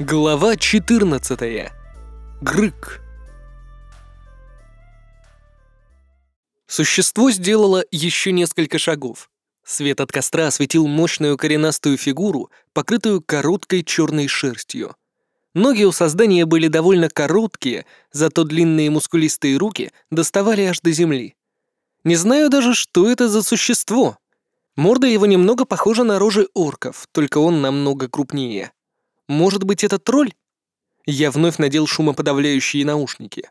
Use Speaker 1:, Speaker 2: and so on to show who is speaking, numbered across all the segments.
Speaker 1: Глава 14. Грык. Существо сделало еще несколько шагов. Свет от костра осветил мощную коренастую фигуру, покрытую короткой черной шерстью. Ноги у создания были довольно короткие, зато длинные мускулистые руки доставали аж до земли. Не знаю даже, что это за существо. Морда его немного похожа на рожи орков, только он намного крупнее. Может быть, это тролль? Я вновь надел шумоподавляющие наушники.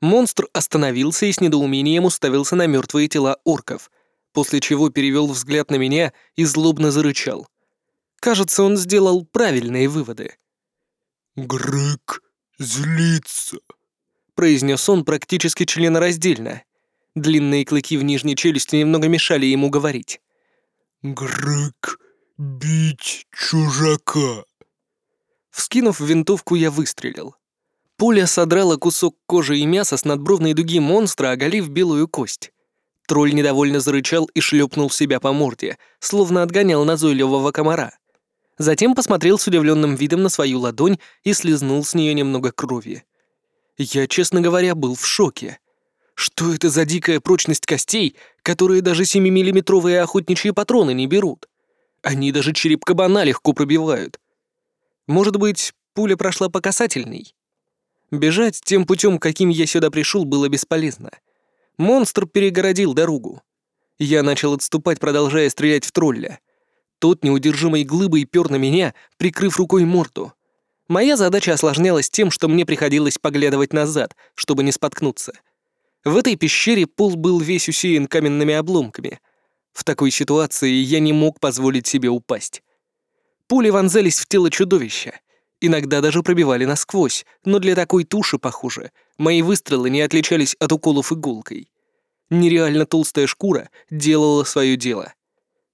Speaker 1: Монстр остановился и с недоумением уставился на мертвые тела орков, после чего перевел взгляд на меня и злобно зарычал. Кажется, он сделал правильные выводы.
Speaker 2: «Грык злится», —
Speaker 1: произнес он практически членораздельно. Длинные клыки в нижней челюсти немного мешали ему говорить.
Speaker 2: «Грык бить чужака».
Speaker 1: Вскинув винтовку, я выстрелил. Пуля содрала кусок кожи и мяса с надбровной дуги монстра, оголив белую кость. Тролль недовольно зарычал и шлепнул себя по морде, словно отгонял назойливого комара. Затем посмотрел с удивленным видом на свою ладонь и слезнул с нее немного крови. Я, честно говоря, был в шоке. Что это за дикая прочность костей, которые даже 7-миллиметровые охотничьи патроны не берут? Они даже череп кабана легко пробивают. Может быть, пуля прошла по касательной? Бежать тем путем, каким я сюда пришел, было бесполезно. Монстр перегородил дорогу. Я начал отступать, продолжая стрелять в тролля. Тот неудержимой глыбой пёр на меня, прикрыв рукой морду. Моя задача осложнялась тем, что мне приходилось поглядывать назад, чтобы не споткнуться. В этой пещере пол был весь усеян каменными обломками. В такой ситуации я не мог позволить себе упасть. Пули вонзались в тело чудовища. Иногда даже пробивали насквозь, но для такой туши, похоже, мои выстрелы не отличались от уколов иголкой. Нереально толстая шкура делала свое дело.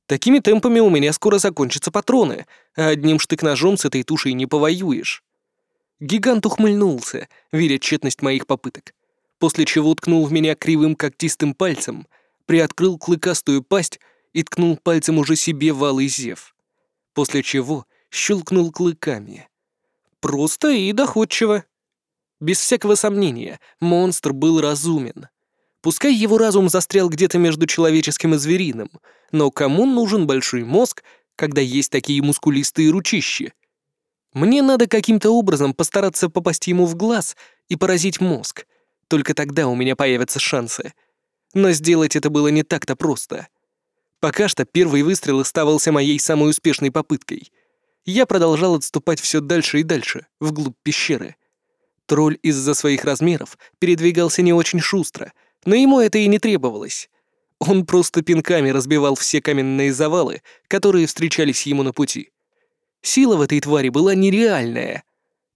Speaker 1: Такими темпами у меня скоро закончатся патроны, а одним штык-ножом с этой тушей не повоюешь. Гигант ухмыльнулся, веря тщетность моих попыток, после чего ткнул в меня кривым когтистым пальцем, приоткрыл клыкастую пасть и ткнул пальцем уже себе в алый зев после чего щелкнул клыками. Просто и доходчиво. Без всякого сомнения, монстр был разумен. Пускай его разум застрял где-то между человеческим и звериным, но кому нужен большой мозг, когда есть такие мускулистые ручищи? Мне надо каким-то образом постараться попасть ему в глаз и поразить мозг. Только тогда у меня появятся шансы. Но сделать это было не так-то просто. Пока что первый выстрел оставался моей самой успешной попыткой. Я продолжал отступать все дальше и дальше, вглубь пещеры. Тролль из-за своих размеров передвигался не очень шустро, но ему это и не требовалось. Он просто пинками разбивал все каменные завалы, которые встречались ему на пути. Сила в этой твари была нереальная.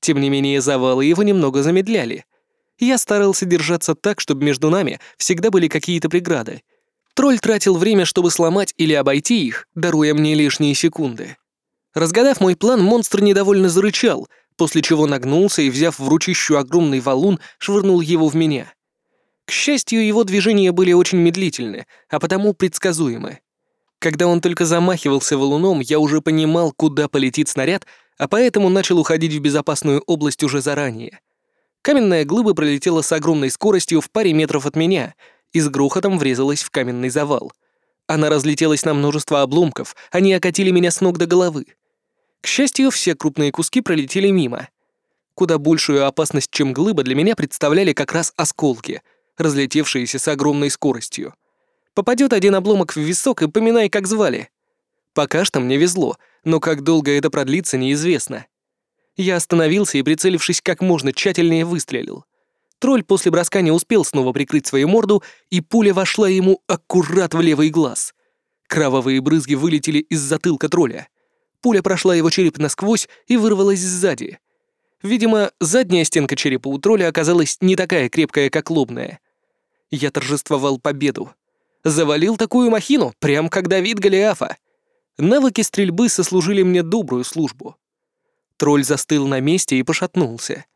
Speaker 1: Тем не менее, завалы его немного замедляли. Я старался держаться так, чтобы между нами всегда были какие-то преграды, Тролль тратил время, чтобы сломать или обойти их, даруя мне лишние секунды. Разгадав мой план, монстр недовольно зарычал, после чего нагнулся и, взяв в ручищу огромный валун, швырнул его в меня. К счастью, его движения были очень медлительны, а потому предсказуемы. Когда он только замахивался валуном, я уже понимал, куда полетит снаряд, а поэтому начал уходить в безопасную область уже заранее. Каменная глыба пролетела с огромной скоростью в паре метров от меня — и с грохотом врезалась в каменный завал. Она разлетелась на множество обломков, они окатили меня с ног до головы. К счастью, все крупные куски пролетели мимо. Куда большую опасность, чем глыба, для меня представляли как раз осколки, разлетевшиеся с огромной скоростью. Попадет один обломок в висок и поминай, как звали. Пока что мне везло, но как долго это продлится, неизвестно. Я остановился и, прицелившись как можно тщательнее, выстрелил. Тролль после броска не успел снова прикрыть свою морду, и пуля вошла ему аккурат в левый глаз. Кровавые брызги вылетели из затылка тролля. Пуля прошла его череп насквозь и вырвалась сзади. Видимо, задняя стенка черепа у тролля оказалась не такая крепкая, как лобная. Я торжествовал победу. Завалил такую махину, прям как Давид Голиафа. Навыки стрельбы сослужили мне добрую службу. Тролль застыл на месте и пошатнулся.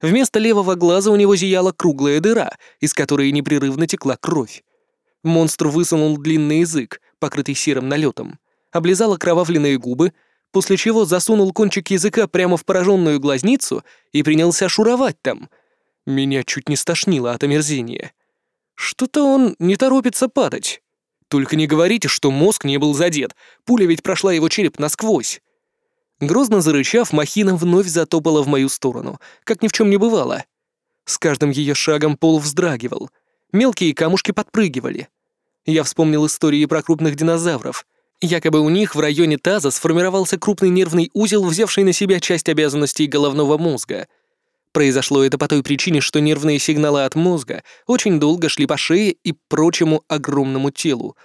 Speaker 1: Вместо левого глаза у него зияла круглая дыра, из которой непрерывно текла кровь. Монстр высунул длинный язык, покрытый серым налетом, облизал окровавленные губы, после чего засунул кончик языка прямо в пораженную глазницу и принялся шуровать там. Меня чуть не стошнило от омерзения. Что-то он не торопится падать. Только не говорите, что мозг не был задет, пуля ведь прошла его череп насквозь. Грозно зарычав, махина вновь затопала в мою сторону, как ни в чем не бывало. С каждым ее шагом пол вздрагивал, мелкие камушки подпрыгивали. Я вспомнил истории про крупных динозавров. Якобы у них в районе таза сформировался крупный нервный узел, взявший на себя часть обязанностей головного мозга. Произошло это по той причине, что нервные сигналы от мозга очень долго шли по шее и прочему огромному телу,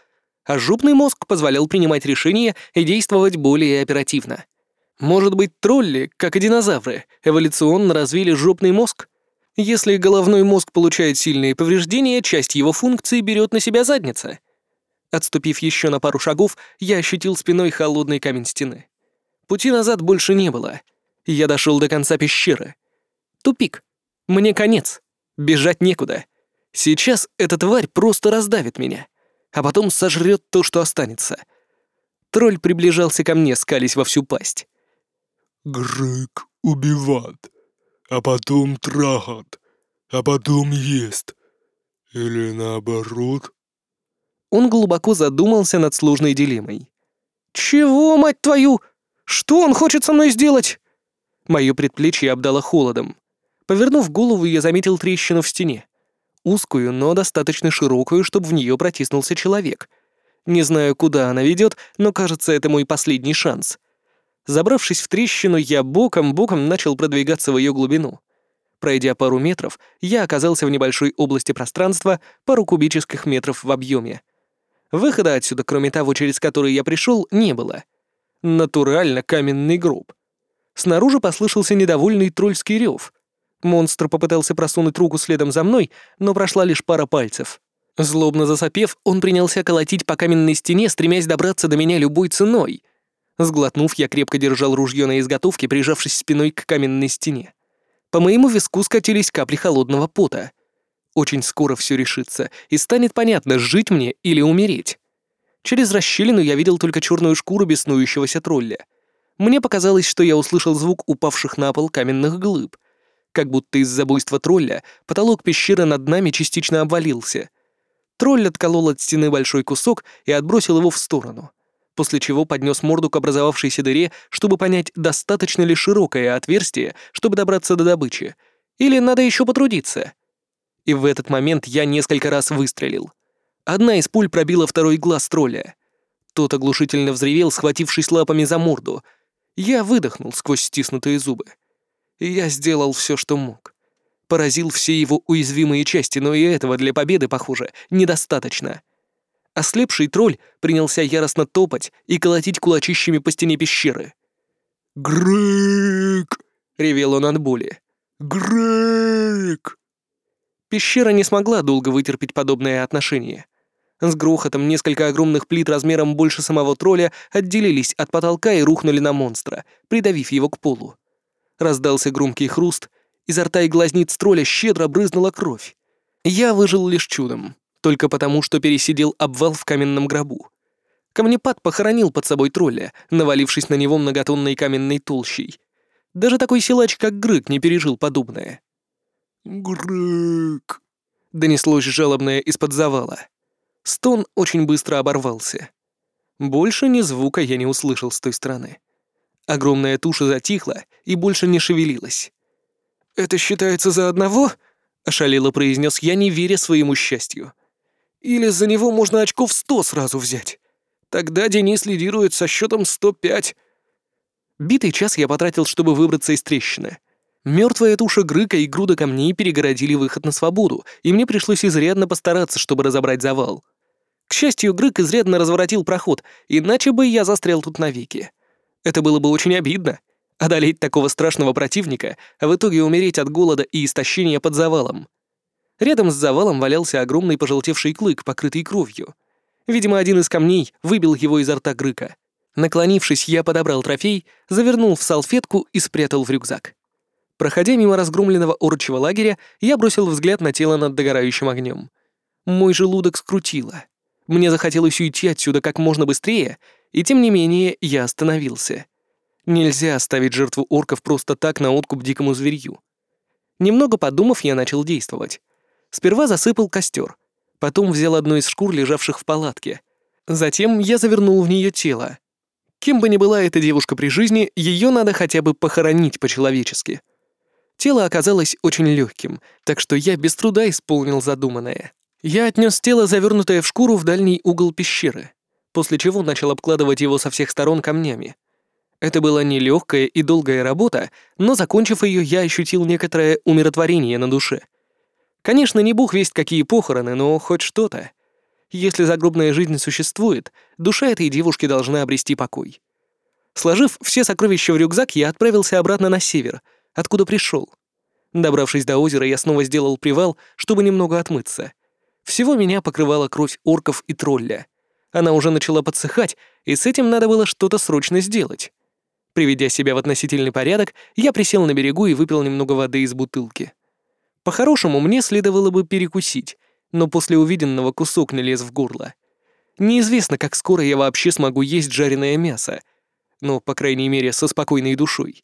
Speaker 1: а жопный мозг позволял принимать решения и действовать более оперативно. Может быть, тролли, как и динозавры, эволюционно развили жопный мозг? Если головной мозг получает сильные повреждения, часть его функций берет на себя задница. Отступив еще на пару шагов, я ощутил спиной холодный камень стены. Пути назад больше не было. Я дошел до конца пещеры. Тупик. Мне конец. Бежать некуда. Сейчас эта тварь просто раздавит меня, а потом сожрет то, что останется. Тролль приближался ко мне, скались во всю пасть.
Speaker 2: Грык убивает, а потом трахает, а потом ест. Или наоборот?
Speaker 1: Он глубоко задумался над сложной дилеммой. «Чего, мать твою? Что он хочет со мной сделать?» Моё предплечье обдало холодом. Повернув голову, я заметил трещину в стене. Узкую, но достаточно широкую, чтобы в неё протиснулся человек. Не знаю, куда она ведёт, но кажется, это мой последний шанс. Забравшись в трещину, я боком-боком начал продвигаться в ее глубину. Пройдя пару метров, я оказался в небольшой области пространства, пару кубических метров в объеме. Выхода отсюда, кроме того, через который я пришел, не было. Натурально каменный гроб. Снаружи послышался недовольный тролльский рев. Монстр попытался просунуть руку следом за мной, но прошла лишь пара пальцев. Злобно засопев, он принялся колотить по каменной стене, стремясь добраться до меня любой ценой — Сглотнув, я крепко держал ружье на изготовке, прижавшись спиной к каменной стене. По моему виску скатились капли холодного пота. Очень скоро все решится, и станет понятно, жить мне или умереть. Через расщелину я видел только черную шкуру беснующегося тролля. Мне показалось, что я услышал звук упавших на пол каменных глыб. Как будто из-за буйства тролля потолок пещеры над нами частично обвалился. Тролль отколол от стены большой кусок и отбросил его в сторону — после чего поднес морду к образовавшейся дыре, чтобы понять, достаточно ли широкое отверстие, чтобы добраться до добычи, или надо еще потрудиться. И в этот момент я несколько раз выстрелил. Одна из пуль пробила второй глаз тролля. Тот оглушительно взревел, схватившись лапами за морду. Я выдохнул сквозь стиснутые зубы. Я сделал все, что мог. Поразил все его уязвимые части, но и этого для победы, похоже, недостаточно. Ослепший тролль принялся яростно топать и колотить кулачищами по стене пещеры.
Speaker 2: «Грык!»
Speaker 1: — ревел он от боли.
Speaker 2: «Грык!»
Speaker 1: Пещера не смогла долго вытерпеть подобное отношение. С грохотом несколько огромных плит размером больше самого тролля отделились от потолка и рухнули на монстра, придавив его к полу. Раздался громкий хруст, изо рта и глазниц тролля щедро брызнула кровь. Я выжил лишь чудом только потому, что пересидел обвал в каменном гробу. Камнепад похоронил под собой тролля, навалившись на него многотонной каменной толщей. Даже такой силач, как Грык, не пережил подобное.
Speaker 2: «Грык!»
Speaker 1: — донеслось жалобное из-под завала. Стон очень быстро оборвался. Больше ни звука я не услышал с той стороны. Огромная туша затихла и больше не шевелилась. «Это считается за одного?» — ошалело произнес я, не веря своему счастью. Или за него можно очков сто сразу взять. Тогда Денис лидирует со счетом 105. Битый час я потратил, чтобы выбраться из трещины. Мертвая туша Грыка и груда камней перегородили выход на свободу, и мне пришлось изрядно постараться, чтобы разобрать завал. К счастью, Грык изрядно разворотил проход, иначе бы я застрял тут навеки. Это было бы очень обидно. Одолеть такого страшного противника, а в итоге умереть от голода и истощения под завалом. Рядом с завалом валялся огромный пожелтевший клык, покрытый кровью. Видимо, один из камней выбил его изо рта Грыка. Наклонившись, я подобрал трофей, завернул в салфетку и спрятал в рюкзак. Проходя мимо разгромленного орочего лагеря, я бросил взгляд на тело над догорающим огнем. Мой желудок скрутило. Мне захотелось уйти отсюда как можно быстрее, и тем не менее я остановился. Нельзя оставить жертву орков просто так на откуп дикому зверью. Немного подумав, я начал действовать. Сперва засыпал костер, потом взял одну из шкур, лежавших в палатке. Затем я завернул в нее тело. Кем бы ни была эта девушка при жизни, ее надо хотя бы похоронить по-человечески. Тело оказалось очень легким, так что я без труда исполнил задуманное. Я отнес тело, завернутое в шкуру, в дальний угол пещеры, после чего начал обкладывать его со всех сторон камнями. Это была нелегкая и долгая работа, но, закончив ее, я ощутил некоторое умиротворение на душе. Конечно, не бог весть какие похороны, но хоть что-то. Если загробная жизнь существует, душа этой девушки должна обрести покой. Сложив все сокровища в рюкзак, я отправился обратно на север, откуда пришел. Добравшись до озера, я снова сделал привал, чтобы немного отмыться. Всего меня покрывала кровь орков и тролля. Она уже начала подсыхать, и с этим надо было что-то срочно сделать. Приведя себя в относительный порядок, я присел на берегу и выпил немного воды из бутылки. По-хорошему, мне следовало бы перекусить, но после увиденного кусок не лез в горло. Неизвестно, как скоро я вообще смогу есть жареное мясо, но, по крайней мере, со спокойной душой.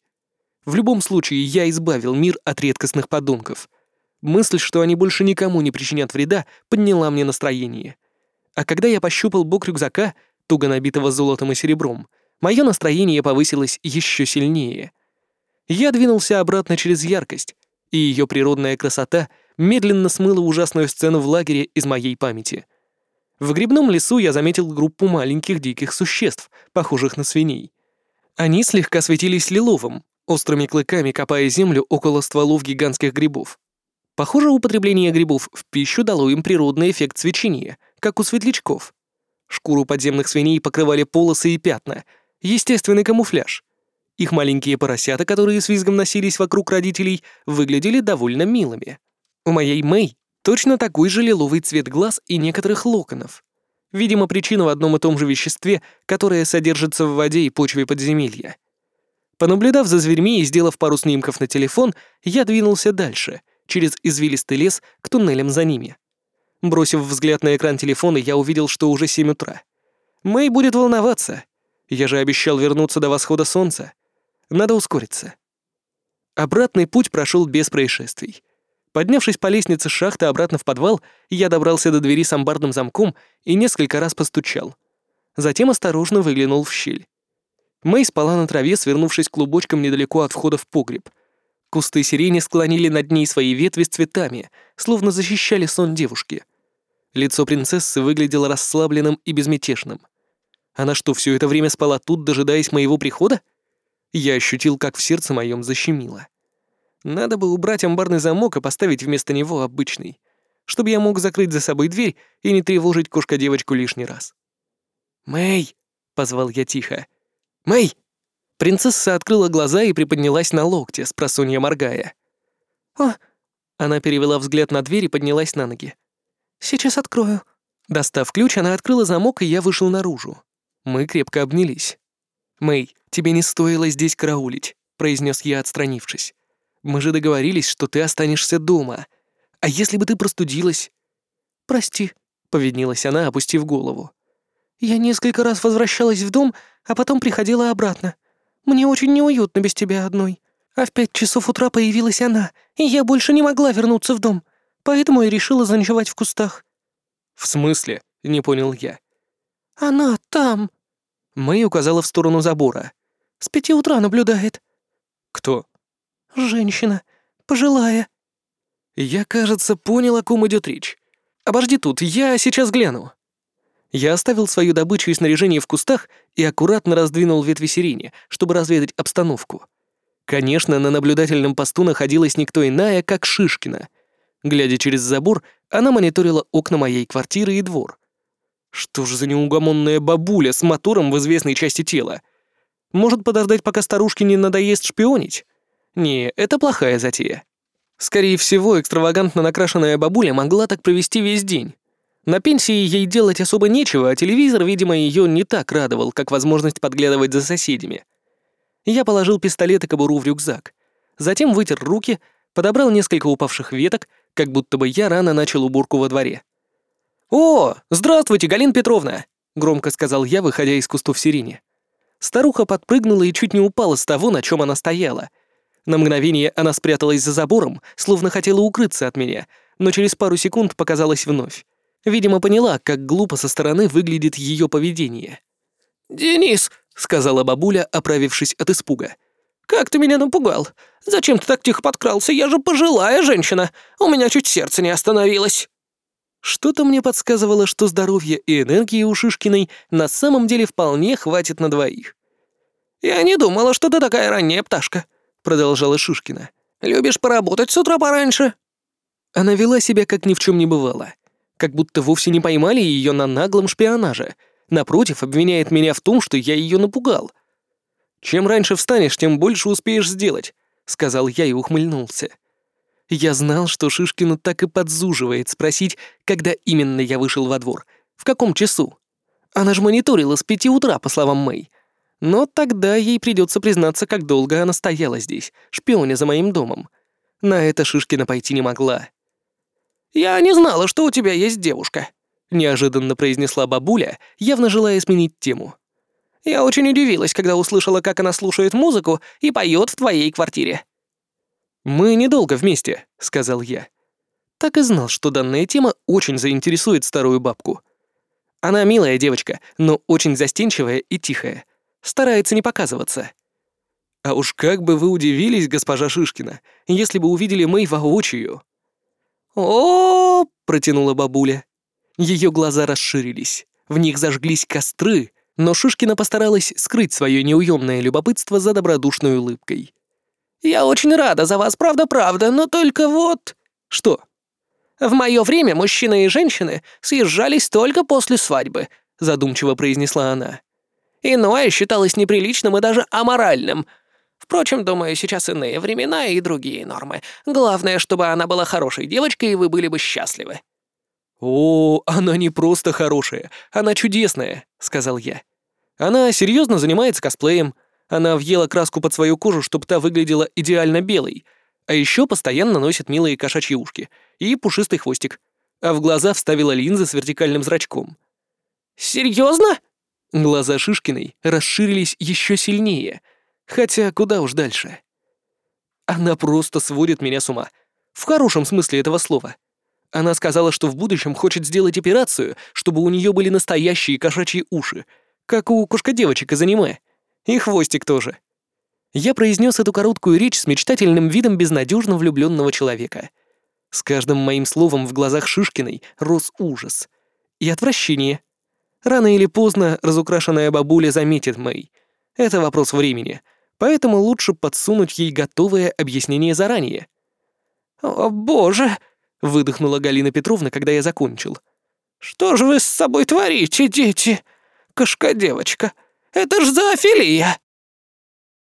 Speaker 1: В любом случае, я избавил мир от редкостных подонков. Мысль, что они больше никому не причинят вреда, подняла мне настроение. А когда я пощупал бок рюкзака, туго набитого золотом и серебром, мое настроение повысилось еще сильнее. Я двинулся обратно через яркость, и ее природная красота медленно смыла ужасную сцену в лагере из моей памяти. В грибном лесу я заметил группу маленьких диких существ, похожих на свиней. Они слегка светились лиловым, острыми клыками копая землю около стволов гигантских грибов. Похоже, употребление грибов в пищу дало им природный эффект свечения, как у светлячков. Шкуру подземных свиней покрывали полосы и пятна, естественный камуфляж. Их маленькие поросята, которые с визгом носились вокруг родителей, выглядели довольно милыми. У моей Мэй точно такой же лиловый цвет глаз и некоторых локонов. Видимо, причина в одном и том же веществе, которое содержится в воде и почве подземелья. Понаблюдав за зверьми и сделав пару снимков на телефон, я двинулся дальше, через извилистый лес к туннелям за ними. Бросив взгляд на экран телефона, я увидел, что уже 7 утра. Мэй будет волноваться. Я же обещал вернуться до восхода солнца. Надо ускориться. Обратный путь прошел без происшествий. Поднявшись по лестнице шахты обратно в подвал, я добрался до двери с амбарным замком и несколько раз постучал. Затем осторожно выглянул в щель. Мэй спала на траве, свернувшись клубочком недалеко от входа в погреб. Кусты сирени склонили над ней свои ветви с цветами, словно защищали сон девушки. Лицо принцессы выглядело расслабленным и безмятежным. Она что, все это время спала тут, дожидаясь моего прихода? Я ощутил, как в сердце моем защемило. Надо бы убрать амбарный замок и поставить вместо него обычный, чтобы я мог закрыть за собой дверь и не тревожить кошка-девочку лишний раз. «Мэй!» — позвал я тихо. «Мэй!» Принцесса открыла глаза и приподнялась на локте, с моргая. «О!» Она перевела взгляд на дверь и поднялась на ноги. «Сейчас открою». Достав ключ, она открыла замок, и я вышел наружу. Мы крепко обнялись. «Мэй, тебе не стоило здесь караулить», — произнес я, отстранившись. Мы же договорились, что ты останешься дома. А если бы ты простудилась?» «Прости», — поведнилась она, опустив голову. «Я несколько раз возвращалась в дом, а потом приходила обратно. Мне очень неуютно без тебя одной. А в пять часов утра появилась она, и я больше не могла вернуться в дом. Поэтому и решила заночевать в кустах». «В смысле?» — не понял я.
Speaker 3: «Она там».
Speaker 1: Мэй указала в сторону забора.
Speaker 3: «С пяти утра наблюдает».
Speaker 1: «Кто?»
Speaker 3: «Женщина. Пожилая».
Speaker 1: «Я, кажется, понял, о ком идет речь. Обожди тут, я сейчас гляну». Я оставил свою добычу и снаряжение в кустах и аккуратно раздвинул ветви сирени, чтобы разведать обстановку. Конечно, на наблюдательном посту находилась никто иная, как Шишкина. Глядя через забор, она мониторила окна моей квартиры и двор. Что ж за неугомонная бабуля с мотором в известной части тела? Может подождать, пока старушке не надоест шпионить? Не, это плохая затея. Скорее всего, экстравагантно накрашенная бабуля могла так провести весь день. На пенсии ей делать особо нечего, а телевизор, видимо, ее не так радовал, как возможность подглядывать за соседями. Я положил пистолет и кобуру в рюкзак. Затем вытер руки, подобрал несколько упавших веток, как будто бы я рано начал уборку во дворе. «О, здравствуйте, Галина Петровна!» — громко сказал я, выходя из кустов сирени. Старуха подпрыгнула и чуть не упала с того, на чем она стояла. На мгновение она спряталась за забором, словно хотела укрыться от меня, но через пару секунд показалась вновь. Видимо, поняла, как глупо со стороны выглядит ее поведение.
Speaker 3: «Денис!» — сказала бабуля, оправившись от испуга. «Как ты меня напугал! Зачем ты так тихо подкрался? Я же пожилая женщина! У меня чуть сердце не остановилось!»
Speaker 1: Что-то мне подсказывало, что здоровья и энергии у Шишкиной на самом деле вполне хватит на двоих.
Speaker 3: «Я не думала, что ты такая ранняя пташка», — продолжала Шишкина. «Любишь поработать с утра пораньше?»
Speaker 1: Она вела себя, как ни в чем не бывало. Как будто вовсе не поймали ее на наглом шпионаже. Напротив, обвиняет меня в том, что я ее напугал. «Чем раньше встанешь, тем больше успеешь сделать», — сказал я и ухмыльнулся. Я знал, что Шишкину так и подзуживает спросить, когда именно я вышел во двор, в каком часу. Она же мониторила с пяти утра, по словам Мэй. Но тогда ей придется признаться, как долго она стояла здесь, шпионя за моим домом. На это Шишкина пойти не могла.
Speaker 3: «Я не знала, что у тебя есть девушка», —
Speaker 1: неожиданно произнесла бабуля, явно желая сменить тему.
Speaker 3: «Я очень удивилась, когда услышала, как она слушает музыку и поет в твоей квартире».
Speaker 1: «Мы недолго вместе», — сказал я. Так и знал, что данная тема очень заинтересует старую бабку. Она милая девочка, но очень застенчивая и тихая. Старается не показываться. А уж как бы вы удивились, госпожа Шишкина, если бы увидели Мэй воочию.
Speaker 3: О, -о, -о, -о
Speaker 1: протянула бабуля. Ее глаза расширились, в них зажглись костры, но Шишкина постаралась скрыть свое неуемное любопытство за добродушной улыбкой.
Speaker 3: «Я очень рада за вас, правда-правда, но только вот...»
Speaker 1: «Что?»
Speaker 3: «В мое время мужчины и женщины съезжались только после свадьбы», задумчиво произнесла она. «Иное считалось неприличным и даже аморальным. Впрочем, думаю, сейчас иные времена и другие нормы. Главное, чтобы она была хорошей девочкой, и вы были бы счастливы».
Speaker 1: «О, она не просто хорошая, она чудесная», — сказал я. «Она серьезно занимается косплеем, она въела краску под свою кожу, чтобы та выглядела идеально белой, а еще постоянно носит милые кошачьи ушки и пушистый хвостик, а в глаза вставила линзы с вертикальным зрачком.
Speaker 3: «Серьезно?»
Speaker 1: Глаза Шишкиной расширились еще сильнее, хотя куда уж дальше. Она просто сводит меня с ума. В хорошем смысле этого слова. Она сказала, что в будущем хочет сделать операцию, чтобы у нее были настоящие кошачьи уши, как у кошка-девочек из аниме. И хвостик тоже. Я произнес эту короткую речь с мечтательным видом безнадежно влюбленного человека. С каждым моим словом в глазах Шишкиной рос ужас. И отвращение. Рано или поздно разукрашенная бабуля заметит Мэй. Это вопрос времени, поэтому лучше подсунуть ей готовое объяснение заранее.
Speaker 3: «О, боже!» — выдохнула Галина Петровна, когда я закончил. «Что же вы с собой творите, дети? Кошка-девочка, это ж зоофилия!»